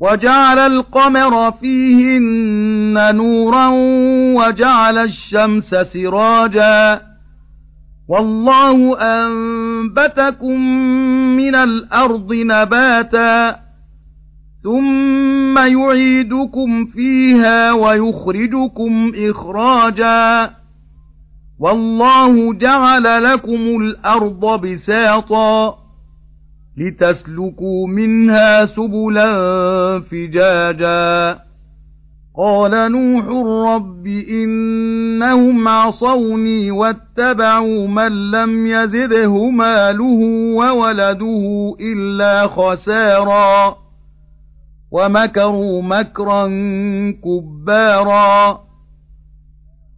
وَجَعَلَ الْقَمَرَ فِيهِنَّ نُورًا وَجَعَلَ الشَّمْسَ سِرَاجًا وَاللَّهُ أَنبَتَكُم مِّنَ الْأَرْضِ نَبَاتًا ثُمَّ يُعِيدُكُمْ فِيهَا وَيُخْرِجُكُمْ إِخْرَاجًا وَاللَّهُ جَعَلَ لَكُمُ الْأَرْضَ بِسَاطًا لِتَسْلُكُوا مِنْهَا سُبُلًا فِجَاجًا. قَالَ نُوحٌ رَبِّ إِنَّهُمْ عَصَوْنِي وَاتَّبَعُوا مَن لَّمْ يَزِدْهُ مَالُهُ وَوَلَدُهُ إِلَّا خَسَارًا. وَمَكَرُوا مَكْرًا كُبَّارًا.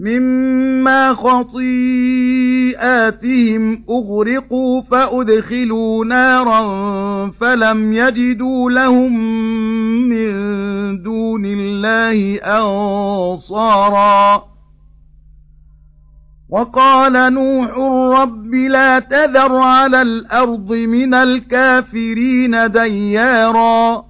مِّمَّا خَطِيئَاتِهِمْ أُغْرِقُوا فَأُدْخِلُوا نَارًا فَلَمْ يَجِدُوا لَهُم مِّن دُونِ اللَّهِ أَنصَارًا وَقَالَ نُوحٌ رَبِّ لَا تَذَرْ عَلَى الْأَرْضِ مِنَ الْكَافِرِينَ دَيَّارًا